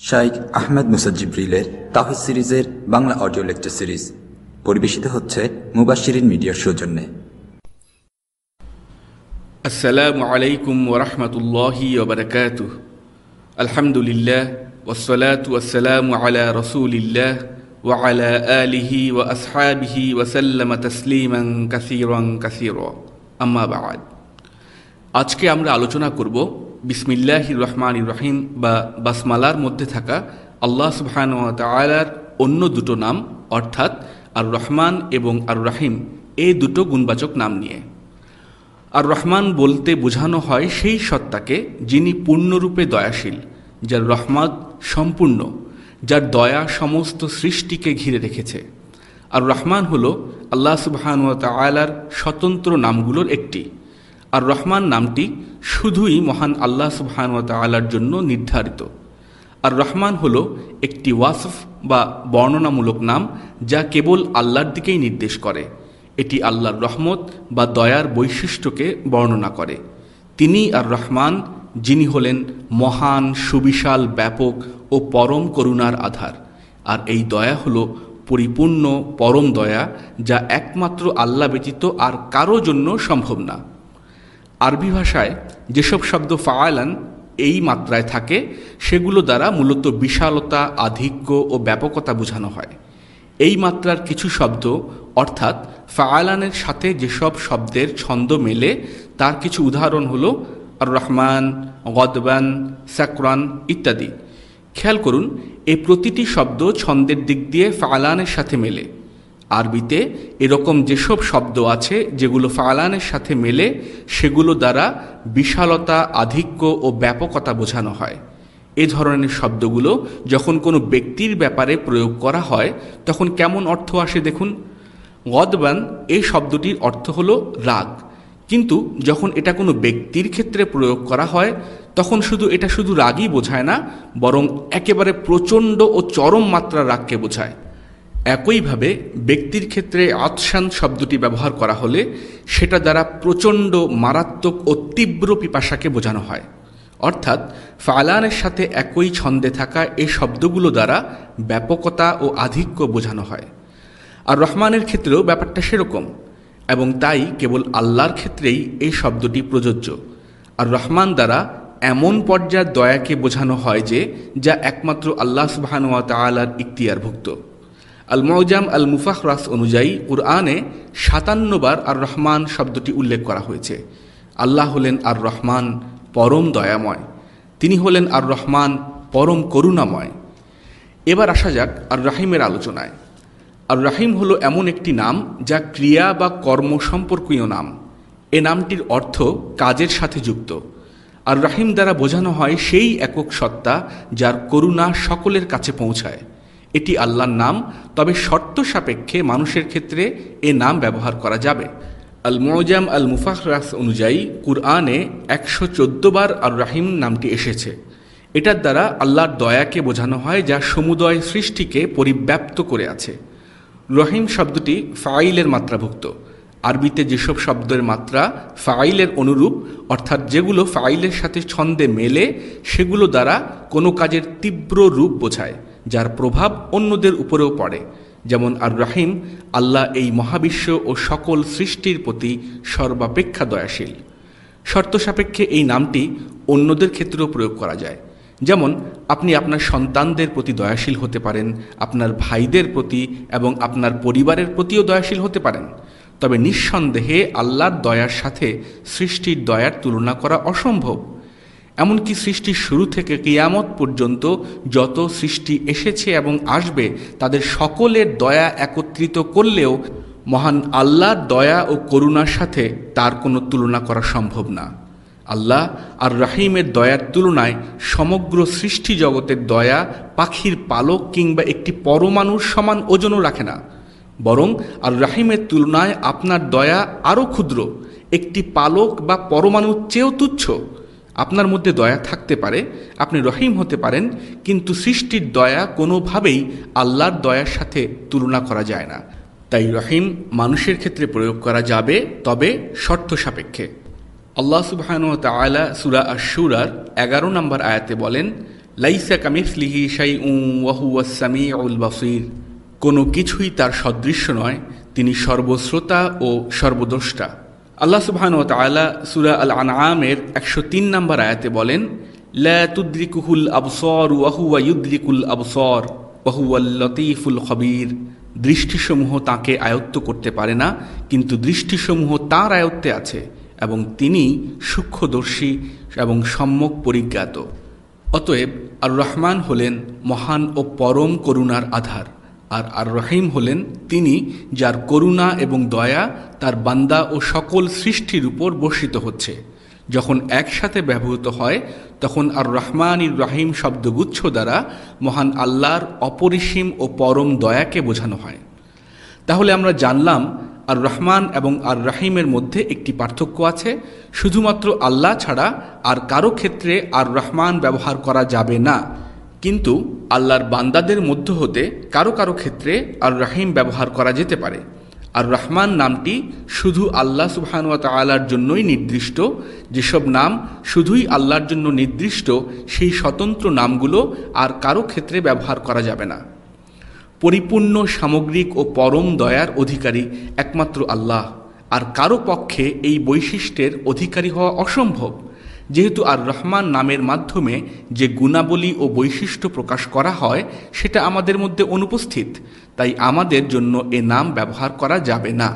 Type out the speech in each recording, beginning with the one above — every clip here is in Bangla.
শাইখ আহমেদ মুসাজিব্রিলের তাহিদ সিরিজের বাংলা অডিও লেকচার সিরিজ পরিবেশিত হচ্ছে মুবাশিরিন মিডিয়ার সৌজন্যে السلام عليكم ورحمة الله وبركاته الحمد لله والصلاة والسلام على رسول الله وعلى آله وأصحابه وسلم تسليما كثيرا كثيرا أما بعد আজকে আমরা আলোচনা করব বিসমিল্লাহ রহমান রহিম বা বাসমালার মধ্যে থাকা আল্লাহ সুবহান তালার অন্য দুটো নাম, অর্থাৎ আর রহমান এবং আর রাহিম এই দুটো গুণবাচক নাম নিয়ে। আর রহমান বলতে বোঝানো হয় সেই সত্তাকে যিনি পূর্ণরূপে দয়াশীল, যার রহমত সম্পূর্ণ, যার দয়া সমস্ত সৃষ্টিকে ঘিরে রেখেছে। আর রহমান হল আল্লাহ সুবহান তালার স্বতন্ত্র নামগুলোর একটি। আর রহমান নামটি শুধুই মহান আল্লাহ সুবহান তালার জন্য নির্ধারিত। আর রহমান হল একটি ওয়াসফ বা বর্ণনামূলক নাম যা কেবল আল্লাহর দিকেই নির্দেশ করে। এটি আল্লাহর রহমত বা দয়ার বৈশিষ্ট্যকে বর্ণনা করে। তিনি আর রহমান, যিনি হলেন মহান, সুবিশাল, ব্যাপক ও পরম করুণার আধার। আর এই দয়া হল পরিপূর্ণ, পরম দয়া যা একমাত্র আল্লাহ ব্যতীত আর কারও জন্য সম্ভব না। আরবি ভাষায় যেসব শব্দ ফায়ালান এই মাত্রায় থাকে, সেগুলো দ্বারা মূলত বিশালতা, আধিক্য ও ব্যাপকতা বোঝানো হয়। এই মাত্রার কিছু শব্দ, অর্থাৎ ফায়ালানের সাথে যেসব শব্দের ছন্দ মেলে, তার কিছু উদাহরণ হল আর রহমান গদবান, সাকরান ইত্যাদি। খেয়াল করুন এই প্রতিটি শব্দ ছন্দের দিক দিয়ে ফায়ালানের সাথে মেলে। আরবিতে এরকম যেসব শব্দ আছে যেগুলো ফালানের সাথে মেলে, সেগুলো দ্বারা বিশালতা, আধিক্য ও ব্যাপকতা বোঝানো হয়। এ ধরনের শব্দগুলো যখন কোনো ব্যক্তির ব্যাপারে প্রয়োগ করা হয়, তখন কেমন অর্থ আসে দেখুন? গদবান, এই শব্দটির অর্থ হল রাগ। কিন্তু যখন এটা কোনো ব্যক্তির ক্ষেত্রে প্রয়োগ করা হয়, তখন শুধু এটা শুধু রাগই বোঝায় না, বরং একেবারে প্রচণ্ড ও চরম মাত্রার রাগকে বোঝায়। একইভাবে ব্যক্তির ক্ষেত্রে আতসান শব্দটি ব্যবহার করা হলে সেটা দ্বারা প্রচণ্ড মারাত্মক ও তীব্র পিপাসাকে বোঝানো হয়। অর্থাৎ ফালানের সাথে একই ছন্দে থাকা এই শব্দগুলো দ্বারা ব্যাপকতা ও আধিক্য বোঝানো হয়। আর রহমানের ক্ষেত্রেও ব্যাপারটা সেরকম এবং তাই কেবল আল্লাহর ক্ষেত্রেই এই শব্দটি প্রযোজ্য। আর রহমান দ্বারা এমন পর্যায়ের দয়াকে বোঝানো হয় যে, যা একমাত্র আল্লাহ সুবাহানুয়া তালার ইখতিয়ারভুক্ত। আল মৌজাম আল মুফাহরাস অনুযায়ী কুরআনে সাতান্নবার আর রহমান শব্দটি উল্লেখ করা হয়েছে। আল্লাহ হলেন আর রহমান পরম দয়াময়। তিনি হলেন আর রহমান পরম করুণাময়। এবার আসা যাক আর রাহিমের আলোচনায়। আর রাহিম হলো এমন একটি নাম যা ক্রিয়া বা কর্ম সম্পর্কীয় নাম। এ নামটির অর্থ কাজের সাথে যুক্ত। আর রাহিম দ্বারা বোঝানো হয় সেই একক সত্তা যার করুণা সকলের কাছে পৌঁছায়। এটি আল্লাহর নাম, তবে শর্ত সাপেক্ষে মানুষের ক্ষেত্রে এ নাম ব্যবহার করা যাবে। আল মৌজাম আল মুফাহরাস অনুযায়ী কুরআনে একশো চোদ্দ বার আর রাহিম নামটি এসেছে। এটার দ্বারা আল্লাহর দয়াকে বোঝানো হয় যা সমুদয় সৃষ্টিকে পরিব্যাপ্ত করে আছে। রহিম শব্দটি ফাইলের মাত্রাভুক্ত। আরবিতে যেসব শব্দের মাত্রা ফাইলের অনুরূপ, অর্থাৎ যেগুলো ফাইলের সাথে ছন্দে মেলে, সেগুলো দ্বারা কোনো কাজের তীব্র রূপ বোঝায়। যার প্রভাব অন্যদের উপরেও পড়ে। যেমন আর রাহিম, আল্লাহ এই মহাবিশ্ব ও সকল সৃষ্টির প্রতি সর্বাপেক্ষা দয়াশীল। শর্ত সাপেক্ষে এই নামটি অন্যদের ক্ষেত্রেও প্রয়োগ করা যায়। যেমন, আপনি আপনার সন্তানদের প্রতি দয়াশীল হতে পারেন, আপনার ভাইদের প্রতি এবং আপনার পরিবারের প্রতিও দয়াশীল হতে পারেন। তবে নিঃসন্দেহে আল্লাহর দয়ার সাথে সৃষ্টির দয়ার তুলনা করা অসম্ভব। এমনকি সৃষ্টির শুরু থেকে কিয়ামত পর্যন্ত যত সৃষ্টি এসেছে এবং আসবে, তাদের সকলের দয়া একত্রিত করলেও মহান আল্লাহর দয়া ও করুণার সাথে তার কোনো তুলনা করা সম্ভব না। আল্লাহ আর রাহিমের দয়ার তুলনায় সমগ্র সৃষ্টি জগতের দয়া পাখির পালক কিংবা একটি পরমাণুর সমান ওজনও রাখে না। বরং আর রাহিমের তুলনায় আপনার দয়া আরও ক্ষুদ্র, একটি পালক বা পরমাণুর চেয়েও তুচ্ছ। আপনার মধ্যে দয়া থাকতে পারে, আপনি রহিম হতে পারেন, কিন্তু সৃষ্টির দয়া কোনোভাবেই আল্লাহর দয়ার সাথে তুলনা করা যায় না। তাই রহিম মানুষের ক্ষেত্রে প্রয়োগ করা যাবে, তবে শর্ত সাপেক্ষে। আল্লাহ সুবাহান তালা সুরা আশুরার এগারো নম্বর আয়াতে বলেন, লাইসা কামিসলিহি শাই উ ওয়াহুয়াসামি উল বাসির। কোনো কিছুই তার সদৃশ্য নয়, তিনি সর্বশ্রোতা ও সর্বদ্রষ্টা। আল্লাহ সুবহান ও তালা সুরা আল আনআমের একশো তিন নম্বর আয়াতে বলেন, লা তুদ্রিকুহুল আবসর ওয়াহুয়া ইউদ্রিকুল আবসর ওয়াহুয়াল লতিফুল খবির। দৃষ্টিসমূহ তাকে আয়ত্ত করতে পারে না, কিন্তু দৃষ্টিসমূহ তার আয়ত্তে আছে এবং তিনি সূক্ষ্মদর্শী এবং সম্যক পরিজ্ঞাত। অতএব আর রহমান হলেন মহান ও পরম করুণার আধার। আর আর রহিম হলেন তিনি যার করুণা এবং দয়া তার বান্দা ও সকল সৃষ্টির উপর বর্ষিত হচ্ছে। যখন একসাথে ব্যবহৃত হয়, তখন আর রহমান ইর রাহিম শব্দগুচ্ছ দ্বারা মহান আল্লাহর অপরিসীম ও পরম দয়াকে বোঝানো হয়। তাহলে আমরা জানলাম আর রহমান এবং আর রাহিমের মধ্যে একটি পার্থক্য আছে। শুধুমাত্র আল্লাহ ছাড়া আর কারও ক্ষেত্রে আর রহমান ব্যবহার করা যাবে না। কিন্তু আল্লাহর বান্দাদের মধ্য হতে কারও কারও ক্ষেত্রে আর রাহিম ব্যবহার করা যেতে পারে। আর রহমান নামটি শুধু আল্লাহ সুবহানুয়া তালার জন্যই নির্দিষ্ট, যেসব নাম শুধুই আল্লাহর জন্য নির্দিষ্ট, সেই স্বতন্ত্র নামগুলো আর কারও ক্ষেত্রে ব্যবহার করা যাবে না। পরিপূর্ণ, সামগ্রিক ও পরম দয়ার অধিকারী একমাত্র আল্লাহ। আর কারও পক্ষে এই বৈশিষ্ট্যের অধিকারী হওয়া অসম্ভব। যেহেতু আর রহমান নামের মাধ্যমে যে গুণাবলী ও বৈশিষ্ট্য প্রকাশ করা হয়, সেটা আমাদের মধ্যে অনুপস্থিত। তাই আমাদের জন্য এ নাম ব্যবহার করা যাবে না।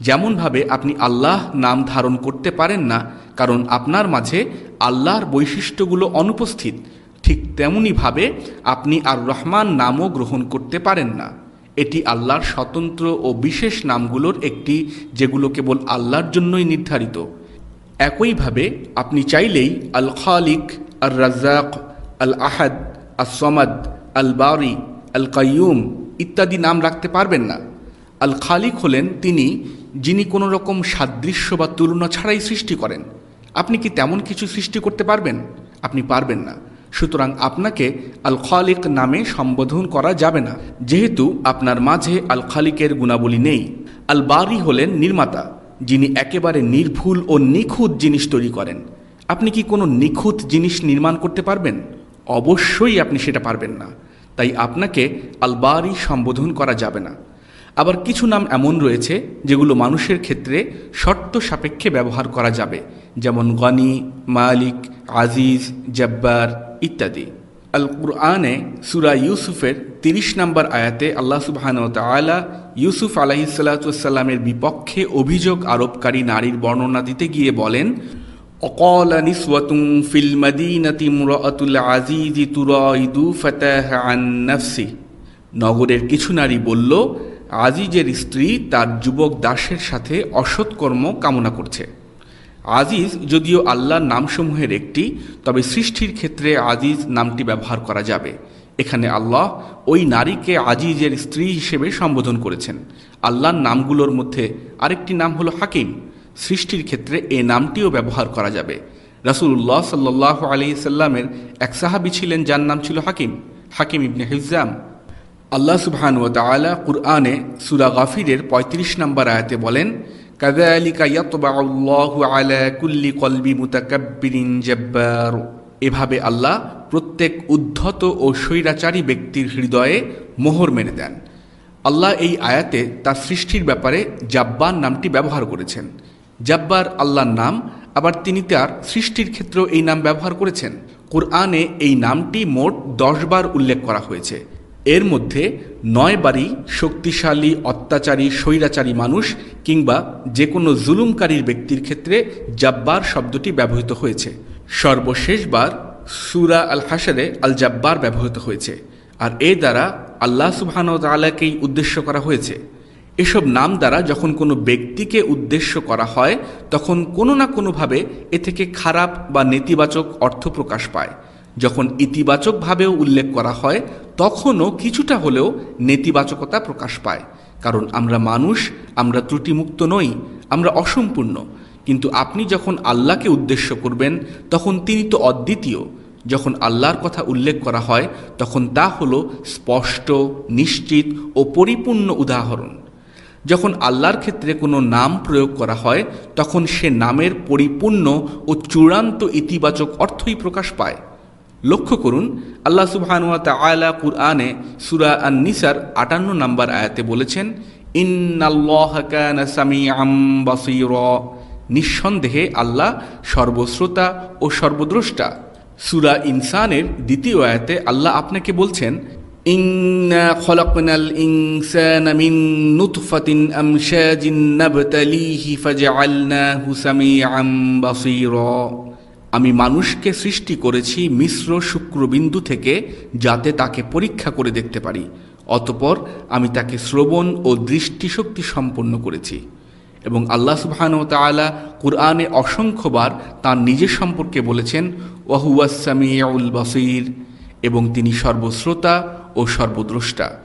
যেমনভাবে আপনি আল্লাহ নাম ধারণ করতে পারেন না, কারণ আপনার মাঝে আল্লাহর বৈশিষ্ট্যগুলো অনুপস্থিত। ঠিক তেমনইভাবে আপনি আর রহমান নামও গ্রহণ করতে পারেন না। এটি আল্লাহর স্বতন্ত্র ও বিশেষ নামগুলোর একটি, যেগুলো কেবল আল্লাহর জন্যই নির্ধারিত। একইভাবে আপনি চাইলেই আল খালিক আর রাজ্জাক আল আহাদ আল সমাদ আল বারি আল কাইয়ুম ইত্যাদি নাম রাখতে পারবেন না। আল খালিক হলেন তিনি যিনি কোনো রকম সাদৃশ্য বা তুলনা ছাড়াই সৃষ্টি করেন। আপনি কি তেমন কিছু সৃষ্টি করতে পারবেন? আপনি পারবেন না। সুতরাং আপনাকে আল খালিক নামে সম্বোধন করা যাবে না। যেহেতু আপনার মাঝে আল খালিকের গুণাবলী নেই। আল বারি হলেন নির্মাতা। যিনি একেবারে নির্ভুল ও নিখুঁত জিনিস তৈরি করেন। আপনি কি কোনো নিখুঁত জিনিস নির্মাণ করতে পারবেন? অবশ্যই আপনি সেটা পারবেন না। তাই আপনাকে আলবারি সম্বোধন করা যাবে না। আবার কিছু নাম এমন রয়েছে যেগুলো মানুষের ক্ষেত্রে শর্ত সাপেক্ষে ব্যবহার করা যাবে। যেমন গনি, মালিক, আজিজ, জব্বার ইত্যাদি। আল কুরআনে সুরা ইউসুফের তিরিশ নম্বর আয়াতে আল্লাহ সুবাহান তালা ইউসুফ আলাহিসাল্লামের বিপক্ষে অভিযোগ আরোপকারী নারীর বর্ণনা দিতে গিয়ে বলেন, অকল নগরের কিছু নারী বলল, আজিজের স্ত্রী তার যুবক দাসের সাথে অসৎকর্ম কামনা করছে। আজিজ যদিও আল্লাহর নামসমূহের একটি, তবে সৃষ্টির ক্ষেত্রে আজিজ নামটি ব্যবহার করা যাবে। এখানে আল্লাহ ওই নারীকে আজিজের স্ত্রী হিসেবে সম্বোধন করেছেন। আল্লাহর নামগুলোর মধ্যে আরেকটি নাম হলো হাকিম। সৃষ্টির ক্ষেত্রে এ নামটিও ব্যবহার করা যাবে। রাসুল্লাহ সাল্লাহ আলি সাল্লামের এক সাহাবি ছিলেন, যার নাম ছিল হাকিম হাকিম ইবনে হিজাম আল্লাহ সুবহান কুরআনে সুরা গাফিরের ৩৫ নম্বর আয়াতে বলেন কাদালিকা ইয়াতবাউল্লাহু আলা কুল্লি কলবি মুতাকাব্বিরিন জাব্বার এভাবে আল্লাহ প্রত্যেক উদ্ধত ও স্বৈরাচারী ব্যক্তির হৃদয়ে মোহর মেনে দেন। আল্লাহ এই আয়াতে তার সৃষ্টির ব্যাপারে জাব্বার নামটি ব্যবহার করেছেন। জাব্বার আল্লাহর নাম, আবার তিনি তার সৃষ্টির ক্ষেত্রেও এই নাম ব্যবহার করেছেন। কোরআনে এই নামটি মোট দশবার উল্লেখ করা হয়েছে। এর মধ্যে নয় বারই শক্তিশালী, অত্যাচারী, স্বৈরাচারী মানুষ কিংবা যে কোনো জুলুমকারীর ব্যক্তির ক্ষেত্রে জাব্বার শব্দটি ব্যবহৃত হয়েছে। সর্বশেষবার সুরা আল হাসারে আল জাব্বার ব্যবহৃত হয়েছে আর এ দ্বারা আল্লাহ সুবহান তালাকেই উদ্দেশ্য করা হয়েছে। এসব নাম দ্বারা যখন কোনো ব্যক্তিকে উদ্দেশ্য করা হয়, তখন কোনো না কোনোভাবে এ থেকে খারাপ বা নেতিবাচক অর্থ প্রকাশ পায়। যখন ইতিবাচকভাবেও উল্লেখ করা হয়, তখনও কিছুটা হলেও নেতিবাচকতা প্রকাশ পায়। কারণ আমরা মানুষ, আমরা ত্রুটিমুক্ত নই, আমরা অসম্পূর্ণ। কিন্তু আপনি যখন আল্লাহকে উদ্দেশ্য করবেন, তখন তিনি তো অদ্বিতীয়। যখন আল্লাহর কথা উল্লেখ করা হয়, তখন তা হলো স্পষ্ট, নিশ্চিত ও পরিপূর্ণ উদাহরণ। যখন আল্লাহর ক্ষেত্রে কোনো নাম প্রয়োগ করা হয়, তখন সে নামের পরিপূর্ণ ও চূড়ান্ত ইতিবাচক অর্থই প্রকাশ পায়। লক্ষ্য করুন, আল্লাহ সুবহানুয়া তাআলা কুরআনে সুরা আন নিসার আটান্ন নম্বর আয়াতে বলেছেন নিঃসন্দেহে আল্লাহ সর্বশ্রোতা ও সর্বদ্রষ্টা। সুরা ইনসানের দ্বিতীয় আয়াতে আল্লাহ আপনাকে বলছেন, ইন্না আমি মানুষকে সৃষ্টি করেছি মিশ্র শুক্রবিন্দু থেকে যাতে তাকে পরীক্ষা করে দেখতে পারি। অতপর আমি তাকে শ্রবণ ও দৃষ্টিশক্তি সম্পন্ন করেছি। এবং আল্লাহ সুবহান তালা কুরআনে অসংখ্যবার তার নিজের সম্পর্কে বলেছেন ওয়াহুয়াসামিউল বসির এবং তিনি সর্বশ্রোতা ও সর্বদ্রষ্টা।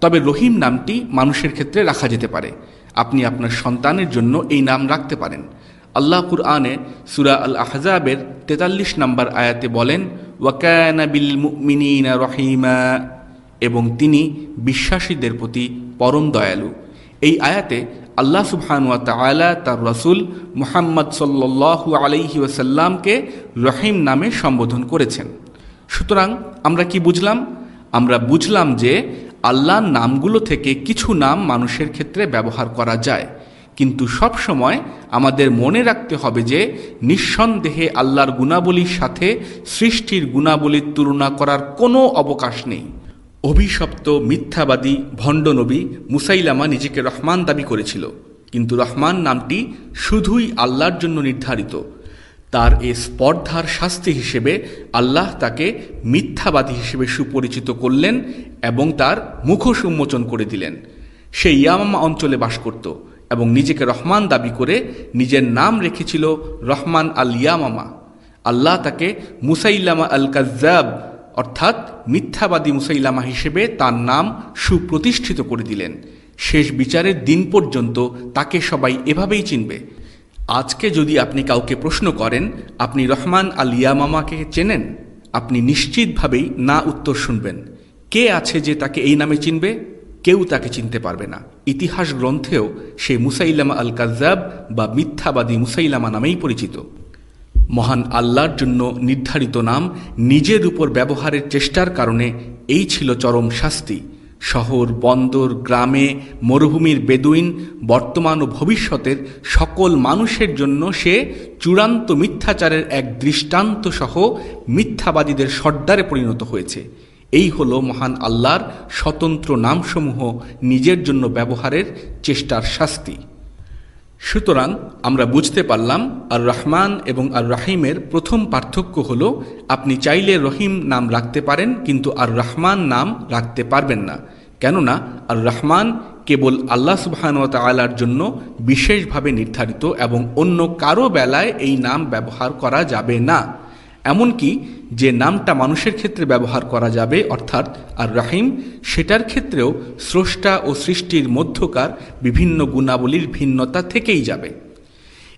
তবে রহিম নামটি মানুষের ক্ষেত্রে রাখা যেতে পারে। আপনি আপনার সন্তানের জন্য এই নাম রাখতে পারেন। আল্লাহ কুরআনে সুরা আল আহজাবের তেতাল্লিশ নম্বর আয়াতে বলেন, ওয়াকানা বিল রহিমা এবং তিনি বিশ্বাসীদের প্রতি পরম দয়ালু। এই আয়াতে আল্লাহ সুবহানুয়া তাআলা তার রসুল মুহাম্মদ সাল্লাল্লাহু আলাইহি ওয়াসাল্লামকে রহিম নামে সম্বোধন করেছেন। সুতরাং আমরা কি বুঝলাম? আমরা বুঝলাম যে আল্লাহর নামগুলো থেকে কিছু নাম মানুষের ক্ষেত্রে ব্যবহার করা যায়। কিন্তু সব সময় আমাদের মনে রাখতে হবে যে নিঃসন্দেহে আল্লাহর গুণাবলীর সাথে সৃষ্টির গুণাবলীর তুলনা করার কোনো অবকাশ নেই। অভিশপ্ত, মিথ্যাবাদী ভণ্ডনবী মুসাইলামা নিজেকে রহমান দাবি করেছিল। কিন্তু রহমান নামটি শুধুই আল্লাহর জন্য নির্ধারিত। তার এ স্পর্ধার শাস্তি হিসেবে আল্লাহ তাকে মিথ্যাবাদী হিসেবে সুপরিচিত করলেন এবং তার মুখোশ উন্মোচন করে দিলেন। সে ইয়ামামা অঞ্চলে বাস করত। এবং নিজেকে রহমান দাবি করে নিজের নাম রেখেছিল রহমান আল ইয়ামামা। আল্লাহ তাকে মুসাইলামা আল কাজাব অর্থাৎ মিথ্যাবাদী মুসাইলামা হিসেবে তার নাম সুপ্রতিষ্ঠিত করে দিলেন। শেষ বিচারের দিন পর্যন্ত তাকে সবাই এভাবেই চিনবে। আজকে যদি আপনি কাউকে প্রশ্ন করেন, আপনি রহমান আল ইয়ামামাকে চেনেন? আপনি নিশ্চিতভাবেই না উত্তর শুনবেন। কে আছে যে তাকে এই নামে চিনবে? কেউ তাকে চিনতে পারবে না। ইতিহাস গ্রন্থেও সে মুসাইলামা আল কাজাব বা মিথ্যাবাদী মুসাইলামা নামেই পরিচিত। মহান আল্লাহর জন্য নির্ধারিত নাম নিজের উপর ব্যবহারের চেষ্টার কারণে এই ছিল চরম শাস্তি। শহর, বন্দর, গ্রামে, মরুভূমির বেদুইন, বর্তমান ও ভবিষ্যতের সকল মানুষের জন্য সে চূড়ান্ত মিথ্যাচারের এক দৃষ্টান্ত সহ মিথ্যাবাদীদের সর্দারে পরিণত হয়েছে। এই হল মহান আল্লাহর স্বতন্ত্র নামসমূহ নিজের জন্য ব্যবহারের চেষ্টার শাস্তি। সুতরাং আমরা বুঝতে পারলাম আর রহমান এবং আর রাহিমের প্রথম পার্থক্য হল, আপনি চাইলে রহিম নাম রাখতে পারেন, কিন্তু আর রহমান নাম রাখতে পারবেন না। কেননা আর রহমান কেবল আল্লাহ সুবাহানুয়া তালার জন্য বিশেষভাবে নির্ধারিত এবং অন্য কারও বেলায় এই নাম ব্যবহার করা যাবে না। এমনকি যে নামটা মানুষের ক্ষেত্রে ব্যবহার করা যাবে, অর্থাৎ আর রাহিম সেটার ক্ষেত্রেও স্রষ্টা ও সৃষ্টির মধ্যকার বিভিন্ন গুণাবলীর ভিন্নতা থেকেই যাবে।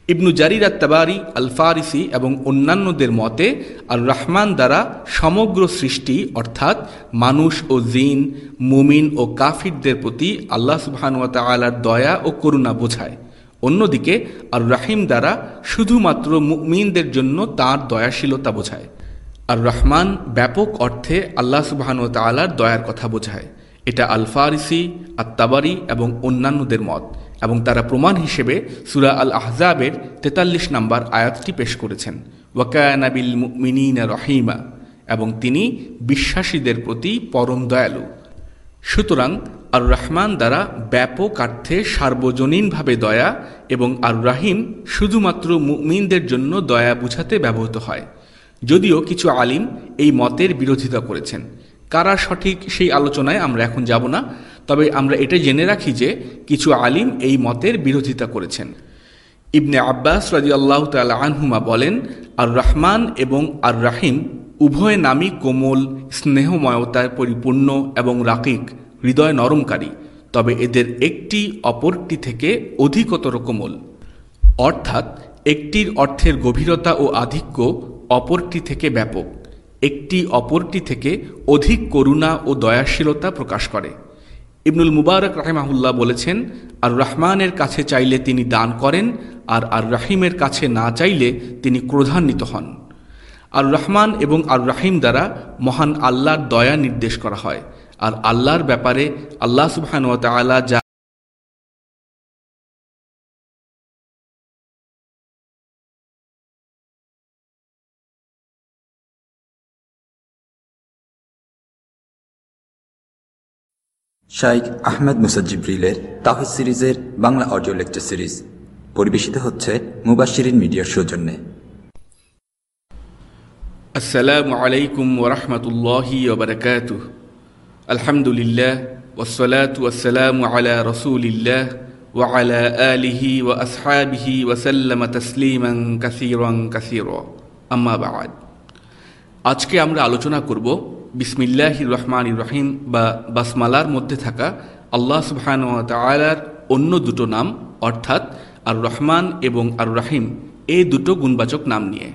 ইবনু জারির আত্তাবারি আল ফারিসি এবং অন্যান্যদের মতে আর রহমান দ্বারা সমগ্র সৃষ্টি, অর্থাৎ মানুষ ও জিন, মুমিন ও কাফিরদের প্রতি আল্লাহ সুবাহানুয়া তালার দয়া ও করুণা বোঝায়। অন্যদিকে আর রাহিম দ্বারা শুধুমাত্র মুমিনদের জন্য তার দয়াশীলতা বোঝায়। আর রহমান ব্যাপক অর্থে আল্লাহ সুবাহানু তালার দয়ার কথা বোঝায়। এটা আল ফারিসি আত্তাবারি এবং অন্যান্যদের মত এবং তারা প্রমাণ হিসেবে সুরা আল আহজাবের তেতাল্লিশ নম্বর আয়াতটি পেশ করেছেন। ওয়াকায়ানাবিল মিনীনা রহিমা এবং তিনি বিশ্বাসীদের প্রতি পরম দয়ালু। সুতরাং আর রহমান দ্বারা ব্যাপক অর্থে সার্বজনীনভাবে দয়া এবং আর রাহিম শুধুমাত্র মুমিনদের জন্য দয়া বুঝাতে ব্যবহৃত হয়। যদিও কিছু আলিম এই মতের বিরোধিতা করেছেন। কারা সঠিক সেই আলোচনায় আমরা এখন যাব না, তবে আমরা এটা জেনে রাখি যে কিছু আলিম এই মতের বিরোধিতা করেছেন। ইবনে আব্বাস রাজি আল্লাহ তাল আনহুমা বলেন আর রহমান এবং আর রাহিম উভয় নামই কোমল স্নেহময়তায় পরিপূর্ণ এবং রাকিক। হৃদয় নরমকারী, তবে এদের একটি অপরটি থেকে অধিকতর কোমল। অর্থাৎ, একটির অর্থের গভীরতা ও আধিক্য অপরটি থেকে ব্যাপক। একটি অপরটি থেকে অধিক করুণা ও দয়াশীলতা প্রকাশ করে। ইবনুল মুবারক রাহেমাহুল্লাহ বলেছেন আর রহমানের কাছে চাইলে তিনি দান করেন, আর আর রাহিমের কাছে না চাইলে তিনি ক্রোধান্বিত হন। আর রহমান এবং আর রাহিম দ্বারা মহান আল্লাহর দয়া নির্দেশ করা হয়। আর আল্লাহর ব্যাপারে আল্লাহ সুবহান ওয়া তাআলা যা শাইখ আহমেদ মুসাজ্জিব্রিলের তাহিদ সিরিজের বাংলা অডিও লেকচার সিরিজ পরিবেশিত হচ্ছে মুবাশিরিন মিডিয়ার সৌজন্যে। আসসালামু আলাইকুম ওরহমতুল্লাহি আলহামদুলিল্লাহ ওসলাতাম আলা রসুলিল্লাহ ওয়ালা আলিহি ও আসহাবিহি ওসাল্লাম তসলিমং কাসিরং। কাসির আম্মাবাদ আজকে আমরা আলোচনা করব বিসমিল্লাহির রহমান রহিম বা বাসমালার মধ্যে থাকা আল্লাহ সুবহান অন্য দুটো নাম, অর্থাৎ আর রহমান এবং আর রাহিম এই দুটো গুণবাচক নাম নিয়ে।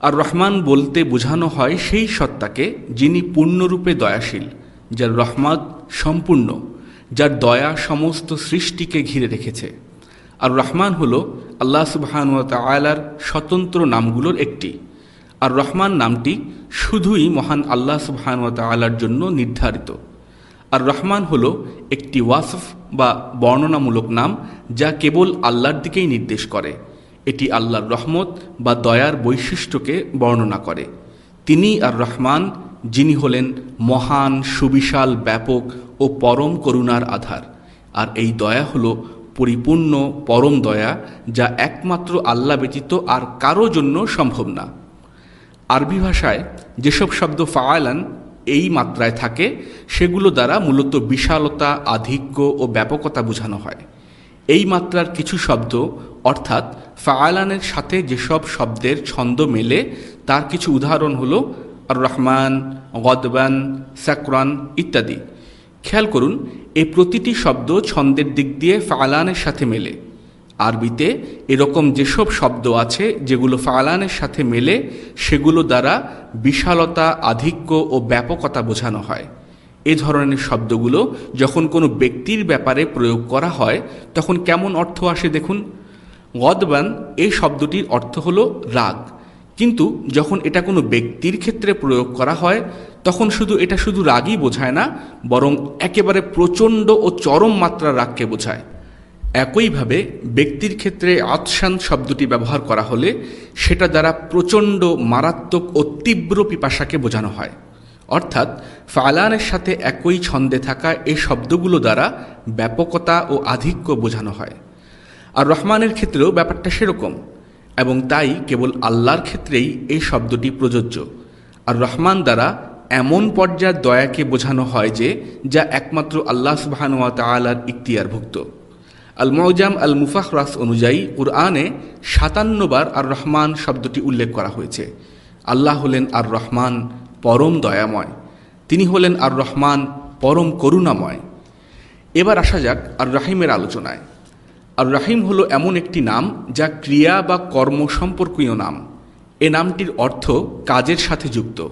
আর রহমান বলতে বোঝানো হয় সেই সত্তাকে যিনি পূর্ণরূপে দয়াশীল, যার রহমত সম্পূর্ণ, যার দয়া সমস্ত সৃষ্টিকে ঘিরে রেখেছে। আর রহমান হল আল্লাহ সুবহান তালার স্বতন্ত্র নামগুলোর একটি। আর রহমান নামটি শুধুই মহান আল্লাহ সুবহান তালার জন্য নির্ধারিত। আর রহমান হল একটি ওয়াসফ বা বর্ণনামূলক নাম যা কেবল আল্লাহর দিকেই নির্দেশ করে। এটি আল্লাহর রহমত বা দয়ার বৈশিষ্ট্যকে বর্ণনা করে। তিনি আর রহমান, যিনি হলেন মহান, সুবিশাল, ব্যাপক ও পরম করুণার আধার। আর এই দয়া হল পরিপূর্ণ পরম দয়া, যা একমাত্র আল্লাহ ব্যতীত আর কারও জন্য সম্ভব না। আরবি ভাষায় যেসব শব্দ ফায়ালান এই মাত্রায় থাকে, সেগুলো দ্বারা মূলত বিশালতা, আধিক্য ও ব্যাপকতা বোঝানো হয়। এই মাত্রার কিছু শব্দ অর্থাৎ ফায়ালানের সাথে যেসব শব্দের ছন্দ মেলে, তার কিছু উদাহরণ হল আর রহমান গদবান, সাকরান ইত্যাদি। খেয়াল করুন এই প্রতিটি শব্দ ছন্দের দিক দিয়ে ফালানের সাথে মেলে। আরবিতে এরকম যেসব শব্দ আছে যেগুলো ফালানের সাথে মেলে, সেগুলো দ্বারা বিশালতা, আধিক্য ও ব্যাপকতা বোঝানো হয়। এ ধরনের শব্দগুলো যখন কোনো ব্যক্তির ব্যাপারে প্রয়োগ করা হয়, তখন কেমন অর্থ আসে দেখুন? গদবান এই শব্দটির অর্থ হলো রাগ। কিন্তু যখন এটা কোনো ব্যক্তির ক্ষেত্রে প্রয়োগ করা হয়, তখন শুধু এটা শুধু রাগই বোঝায় না, বরং একেবারে প্রচণ্ড ও চরম মাত্রার রাগকে বোঝায়। একইভাবে ব্যক্তির ক্ষেত্রে আতসান শব্দটি ব্যবহার করা হলে সেটা দ্বারা প্রচণ্ড, মারাত্মক ও তীব্র পিপাসাকে বোঝানো হয়। অর্থাৎ ফালানের সাথে একই ছন্দে থাকা এই শব্দগুলো দ্বারা ব্যাপকতা ও আধিক্য বোঝানো হয়। আর রহমানের ক্ষেত্রেও ব্যাপারটা সেরকম, এবং তাই কেবল আল্লাহর ক্ষেত্রেই এই শব্দটি প্রযোজ্য। আর রহমান দ্বারা এমন পর্যায়ের দয়াকে বোঝানো হয় যে, যা একমাত্র আল্লাহ সুবাহানুয়া তালার ইখতিয়ারভুক্ত। আল মৌজাম আল মুফাহরাস অনুযায়ী কুরআনে সাতান্নবার আর রহমান শব্দটি উল্লেখ করা হয়েছে। আল্লাহ হলেন আর রহমান পরম দয়াময়, তিনি হলেন আর রহমান পরম করুণাময়। এবার আসা যাক আর রাহিমের আলোচনায়। আর রাহিম হলো এমন একটি নাম যা ক্রিয়া বা কর্ম সম্পর্কীয় নাম। এ নামটির অর্থ কাজের সাথে যুক্ত।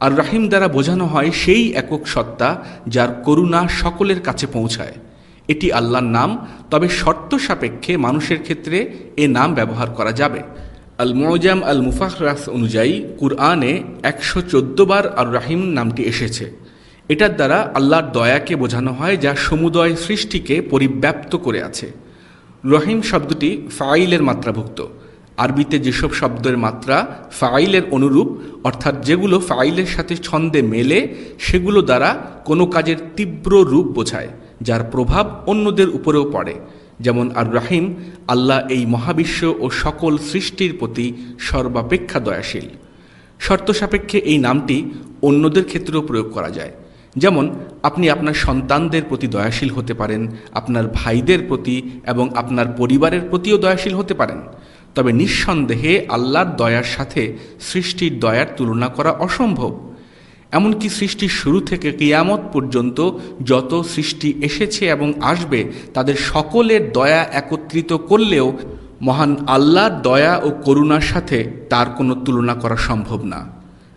আর রাহিম দ্বারা বোঝানো হয় সেই একক সত্তা যার করুণা সকলের কাছে পৌঁছায়। এটি আল্লাহর নাম, তবে শর্ত সাপেক্ষে মানুষের ক্ষেত্রে এ নাম ব্যবহার করা যাবে। আল মৌজাম আল মুফাহরাস অনুযায়ী কুরআনে একশো বার আর রাহিম নামটি এসেছে। এটার দ্বারা আল্লাহর দয়াকে বোঝানো হয় যা সমুদয় সৃষ্টিকে পরিব্যাপ্ত করে আছে। রহিম শব্দটি ফাইলের মাত্রাভুক্ত। আরবিতে যেসব শব্দের মাত্রা ফাইলের অনুরূপ, অর্থাৎ যেগুলো ফাইলের সাথে ছন্দে মেলে, সেগুলো দ্বারা কোনো কাজের তীব্র রূপ বোঝায়, যার প্রভাব অন্যদের উপরেও পড়ে। যেমন আর রাহিম, আল্লাহ এই মহাবিশ্ব ও সকল সৃষ্টির প্রতি সর্বাপেক্ষা দয়াশীল। শর্ত সাপেক্ষে এই নামটি অন্যদের ক্ষেত্রেও প্রয়োগ করা যায়। যেমন, আপনি আপনার সন্তানদের প্রতি দয়াশীল হতে পারেন, আপনার ভাইদের প্রতি এবং আপনার পরিবারের প্রতিও দয়াশীল হতে পারেন। তবে নিঃসন্দেহে আল্লাহর দয়ার সাথে সৃষ্টির দয়ার তুলনা করা অসম্ভব। এমনকি সৃষ্টির শুরু থেকে কিয়ামত পর্যন্ত যত সৃষ্টি এসেছে এবং আসবে, তাদের সকলের দয়া একত্রিত করলেও মহান আল্লাহর দয়া ও করুণার সাথে তার কোনো তুলনা করা সম্ভব না।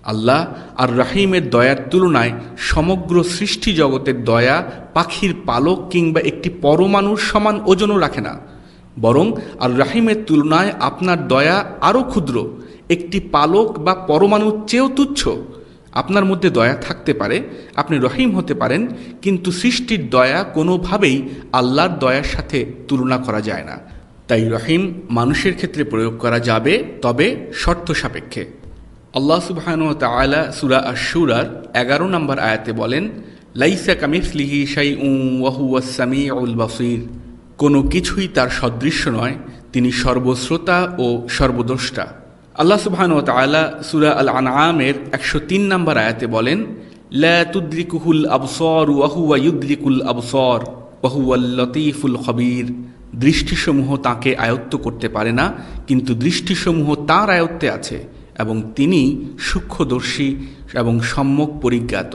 আল্লাহ আর রাহিমের দয়ার তুলনায় সমগ্র সৃষ্টি জগতের দয়া পাখির পালক কিংবা একটি পরমাণুর সমান ওজনও রাখে না। বরং আর রাহিমের তুলনায় আপনার দয়া আরও ক্ষুদ্র, একটি পালক বা পরমাণুর চেয়েও তুচ্ছ। আপনার মধ্যে দয়া থাকতে পারে, আপনি রহিম হতে পারেন, কিন্তু সৃষ্টির দয়া কোনোভাবেই আল্লাহর দয়ার সাথে তুলনা করা যায় না। তাই রহিম মানুষের ক্ষেত্রে প্রয়োগ করা যাবে, তবে শর্ত সাপেক্ষে। আল্লাহ সুবহান তালা সুরা আশুরার এগারো নম্বর আয়াতে বলেন, লাইসা কামিসলিহি শাই উ ওয়াহু ওয়াসামি উল বাসির। কোনো কিছুই তার সদৃশ্য নয়, তিনি সর্বশ্রোতা ও সর্বদ্রষ্টা। আল্লাহ সুবহান ও তালা সুরা আল আনআমের একশো তিন নম্বর আয়াতে বলেন, লা তুদ্রিকুহুল আবসর ওয়াহুয়া ইউদ্রিকুল আবসর ওয়াহুয়াল লতিফুল খবির। দৃষ্টিসমূহ তাকে আয়ত্ত করতে পারে না, কিন্তু দৃষ্টিসমূহ তার আয়ত্তে আছে। এবং তিনি সূক্ষ্মদর্শী এবং সম্যক পরিজ্ঞাত।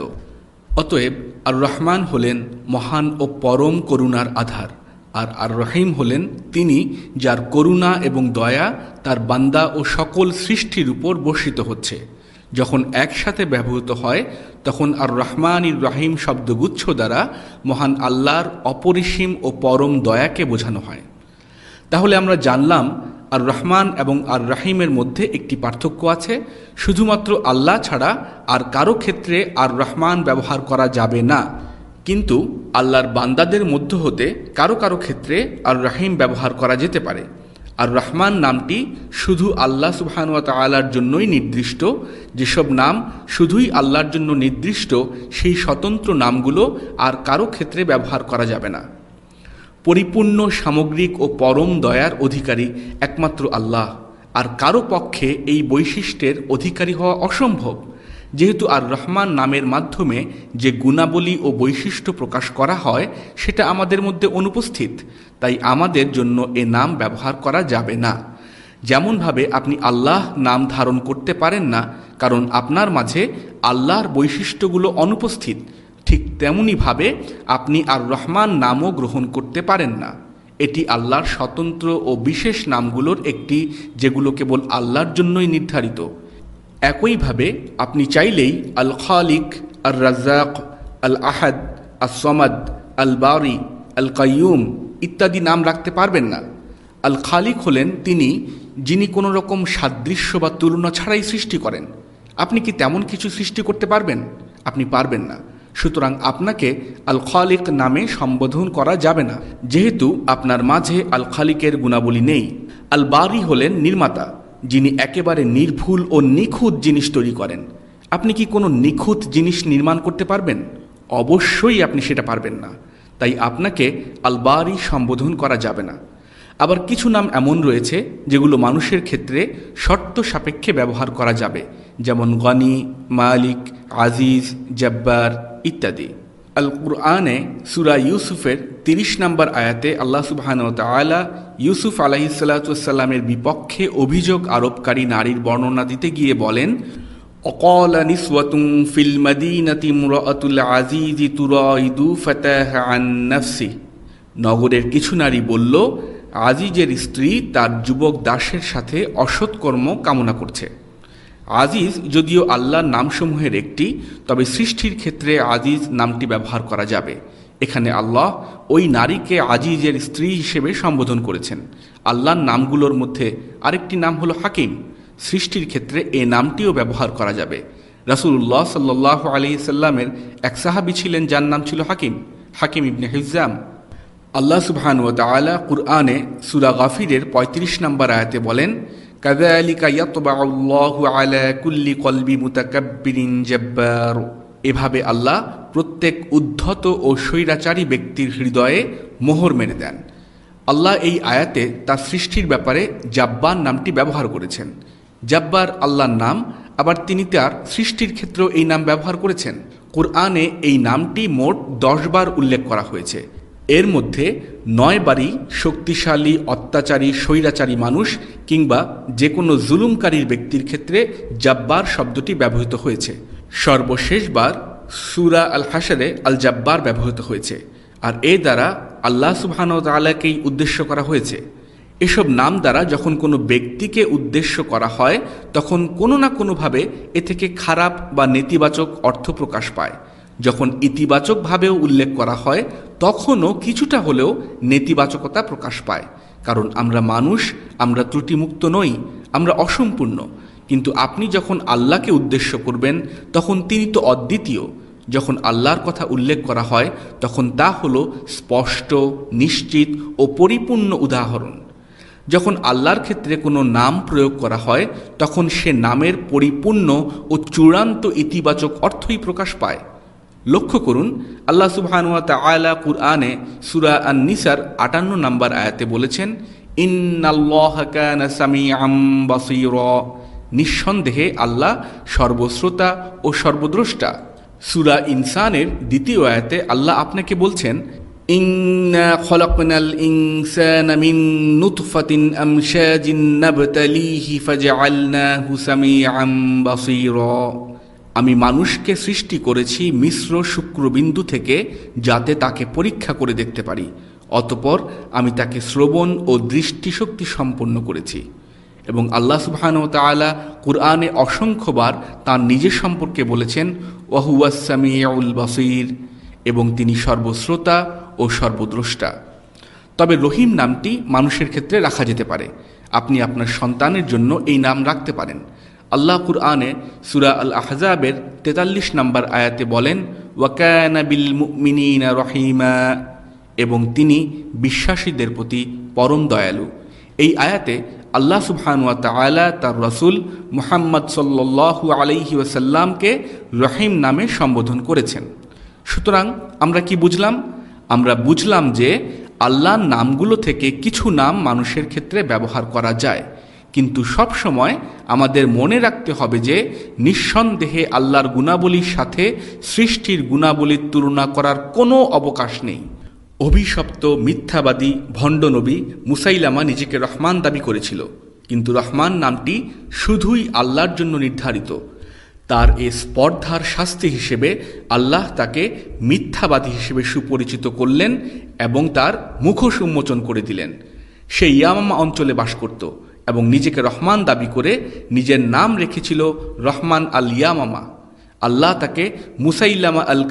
অতএব আর রহমান হলেন মহান ও পরম করুণার আধার, আর আর রহিম হলেন তিনি যার করুণা এবং দয়া তার বান্দা ও সকল সৃষ্টির উপর বর্ষিত হচ্ছে। যখন একসাথে ব্যবহৃত হয়, তখন আর রহমান ইর রাহিম শব্দগুচ্ছ দ্বারা মহান আল্লাহর অপরিসীম ও পরম দয়াকে বোঝানো হয়। তাহলে আমরা জানলাম আর রহমান এবং আর রাহিমের মধ্যে একটি পার্থক্য আছে, শুধুমাত্র আল্লাহ ছাড়া আর কারও ক্ষেত্রে আর রহমান ব্যবহার করা যাবে না। কিন্তু আল্লাহর বান্দাদের মধ্য হতে কারও কারও ক্ষেত্রে আর রাহিম ব্যবহার করা যেতে পারে। আর রহমান নামটি শুধু আল্লাহ সুবহানুয়া তালার জন্যই নির্দিষ্ট, যেসব নাম শুধুই আল্লাহর জন্য নির্দিষ্ট, সেই স্বতন্ত্র নামগুলো আর কারও ক্ষেত্রে ব্যবহার করা যাবে না। পরিপূর্ণ সামগ্রিক ও পরম দয়ার অধিকারী একমাত্র আল্লাহ। আর কারও পক্ষে এই বৈশিষ্ট্যের অধিকারী হওয়া অসম্ভব। যেহেতু আর রহমান নামের মাধ্যমে যে গুণাবলী ও বৈশিষ্ট্য প্রকাশ করা হয়, সেটা আমাদের মধ্যে অনুপস্থিত। তাই আমাদের জন্য এ নাম ব্যবহার করা যাবে না। যেমনভাবে আপনি আল্লাহ নাম ধারণ করতে পারেন না, কারণ আপনার মাঝে আল্লাহর বৈশিষ্ট্যগুলো অনুপস্থিত। ঠিক তেমনইভাবে আপনি আর রহমান নামও গ্রহণ করতে পারেন না। এটি আল্লাহর স্বতন্ত্র ও বিশেষ নামগুলোর একটি, যেগুলো কেবল আল্লাহর জন্যই নির্ধারিত। একইভাবে আপনি চাইলেই আল খালিক আর রাজ্জাক আল আহাদ আল সমাদ আল বারি আল কাইয়ুম ইত্যাদি নাম রাখতে পারবেন না। আল খালিক হলেন তিনি যিনি কোনো রকম সাদৃশ্য বা তুলনা ছাড়াই সৃষ্টি করেন। আপনি কি তেমন কিছু সৃষ্টি করতে পারবেন? আপনি পারবেন না। সুতরাং আপনাকে আল খালিক নামে সম্বোধন করা যাবে না। যেহেতু আপনার মাঝে আল খালিকের গুণাবলী নেই। আল বারি হলেন নির্মাতা, যিনি একেবারে নির্ভুল ও নিখুঁত জিনিস তৈরি করেন। আপনি কি কোনো নিখুঁত জিনিস নির্মাণ করতে পারবেন? অবশ্যই আপনি সেটা পারবেন না। তাই আপনাকে আলবারি সম্বোধন করা যাবে না। আবার কিছু নাম এমন রয়েছে যেগুলো মানুষের ক্ষেত্রে শর্ত সাপেক্ষে ব্যবহার করা যাবে, যেমন গনি, মালিক, আজিজ, জব্বার ইত্যাদি। আল কুরআনে সুরা ইউসুফের তিরিশ নম্বর আয়াতে আল্লাহ সুবাহান তালা ইউসুফ আলাহিসাল্লামের বিপক্ষে অভিযোগ আরোপকারী নারীর বর্ণনা দিতে গিয়ে বলেন, অকল ফিল নগরের কিছু নারী বলল আজিজের স্ত্রী তার যুবক দাসের সাথে অসৎকর্ম কামনা করছে। আজিজ যদিও আল্লাহর নামসমূহের একটি, তবে সৃষ্টির ক্ষেত্রে আজিজ নামটি ব্যবহার করা যাবে। এখানে আল্লাহ ওই নারীকে আজিজের স্ত্রী হিসেবে সম্বোধন করেছেন। আল্লাহর নামগুলোর মধ্যে আরেকটি নাম হলো হাকিম। সৃষ্টির ক্ষেত্রে এ নামটিও ব্যবহার করা যাবে। রাসুল্লাহ সাল্লাহ আলি সাল্লামের এক সাহাবি ছিলেন, যার নাম ছিল হাকিম। হাকিম ইবনে হিজাম। আল্লাহ সুবহান ও তালা কুরআনে সুরা গাফিরের ৩৫ নম্বর আয়াতে বলেন এভাবে আল্লাহ প্রত্যেক উদ্ধত ও স্বৈরাচারী ব্যক্তির হৃদয়ে মোহর মেরে দেন। আল্লাহ এই আয়াতে তার সৃষ্টির ব্যাপারে জাব্বার নামটি ব্যবহার করেছেন। জাব্বার আল্লাহর নাম, আবার তিনি তার সৃষ্টির ক্ষেত্রেও এই নাম ব্যবহার করেছেন। কোরআনে এই নামটি মোট দশবার উল্লেখ করা হয়েছে। এর মধ্যে নয় বারই শক্তিশালী, অত্যাচারী, স্বৈরাচারী মানুষ কিংবা যে কোনো জুলুমকারীর ব্যক্তির ক্ষেত্রে জাব্বার শব্দটি ব্যবহৃত হয়েছে। সর্বশেষবার সুরা আল হাসারে আল জাব্বার ব্যবহৃত হয়েছে আর এ দ্বারা আল্লাহ সুবহান তালাকেই উদ্দেশ্য করা হয়েছে। এসব নাম দ্বারা যখন কোনো ব্যক্তিকে উদ্দেশ্য করা হয়, তখন কোনো না কোনোভাবে এ থেকে খারাপ বা নেতিবাচক অর্থ প্রকাশ পায়। যখন ইতিবাচকভাবেও উল্লেখ করা হয়, তখনও কিছুটা হলেও নেতিবাচকতা প্রকাশ পায়। কারণ আমরা মানুষ, আমরা ত্রুটিমুক্ত নই, আমরা অসম্পূর্ণ। কিন্তু আপনি যখন আল্লাহকে উদ্দেশ্য করবেন, তখন তিনি তো অদ্বিতীয়। যখন আল্লাহর কথা উল্লেখ করা হয়, তখন তা হল স্পষ্ট, নিশ্চিত ও পরিপূর্ণ উদাহরণ। যখন আল্লাহর ক্ষেত্রে কোনো নাম প্রয়োগ করা হয়, তখন সে নামের পরিপূর্ণ ও চূড়ান্ত ইতিবাচক অর্থই প্রকাশ পায়। লক্ষ্য করুন, আল্লাহ সুবহানুয়া তাআলা কুরআনে সুরা আন নিসার আটান্ন নম্বর আয়াতে বলেছেন নিঃসন্দেহে আল্লাহ সর্বশ্রোতা ও সর্বদ্রষ্টা। সুরা ইনসানের দ্বিতীয় আয়াতে আল্লাহ আপনাকে বলছেন, ইন্না আমি মানুষকে সৃষ্টি করেছি মিশ্র শুক্রবিন্দু থেকে যাতে তাকে পরীক্ষা করে দেখতে পারি। অতপর আমি তাকে শ্রবণ ও দৃষ্টিশক্তি সম্পন্ন করেছি। এবং আল্লাহ সুবহান ও তালা কুরআনে অসংখ্যবার তার নিজের সম্পর্কে বলেছেন ওয়াহুয়াসামিউল বাসির এবং তিনি সর্বশ্রোতা ও সর্বদ্রষ্টা। তবে রহিম নামটি মানুষের ক্ষেত্রে রাখা যেতে পারে। আপনি আপনার সন্তানের জন্য এই নাম রাখতে পারেন। আল্লাহ কুরআনে সুরা আল আহজাবের তেতাল্লিশ নম্বর আয়াতে বলেন, ওয়াকানা বিল মুমিনিনা রহিমা এবং তিনি বিশ্বাসীদের প্রতি পরম দয়ালু। এই আয়াতে আল্লাহ সুবহানুয়া তাআলা তার রসুল মুহাম্মদ সাল্লাল্লাহু আলাইহি ওয়াসাল্লামকে রহিম নামে সম্বোধন করেছেন। সুতরাং আমরা কি বুঝলাম? আমরা বুঝলাম যে আল্লাহর নামগুলো থেকে কিছু নাম মানুষের ক্ষেত্রে ব্যবহার করা যায়। কিন্তু সব সময় আমাদের মনে রাখতে হবে যে নিঃসন্দেহে আল্লাহর গুণাবলীর সাথে সৃষ্টির গুণাবলীর তুলনা করার কোনো অবকাশ নেই। অভিশপ্ত, মিথ্যাবাদী ভণ্ডনবী মুসাইলামা নিজেকে রহমান দাবি করেছিল। কিন্তু রহমান নামটি শুধুই আল্লাহর জন্য নির্ধারিত। তার এ স্পর্ধার শাস্তি হিসেবে আল্লাহ তাকে মিথ্যাবাদী হিসেবে সুপরিচিত করলেন এবং তার মুখোশ উন্মোচন করে দিলেন। সে ইয়ামামা অঞ্চলে বাস করত। এবং নিজেকে রহমান দাবি করে নিজের নাম রেখেছিল রহমান আল ইয়ামামা আল্লাহ তাকে মুসাইলামা আল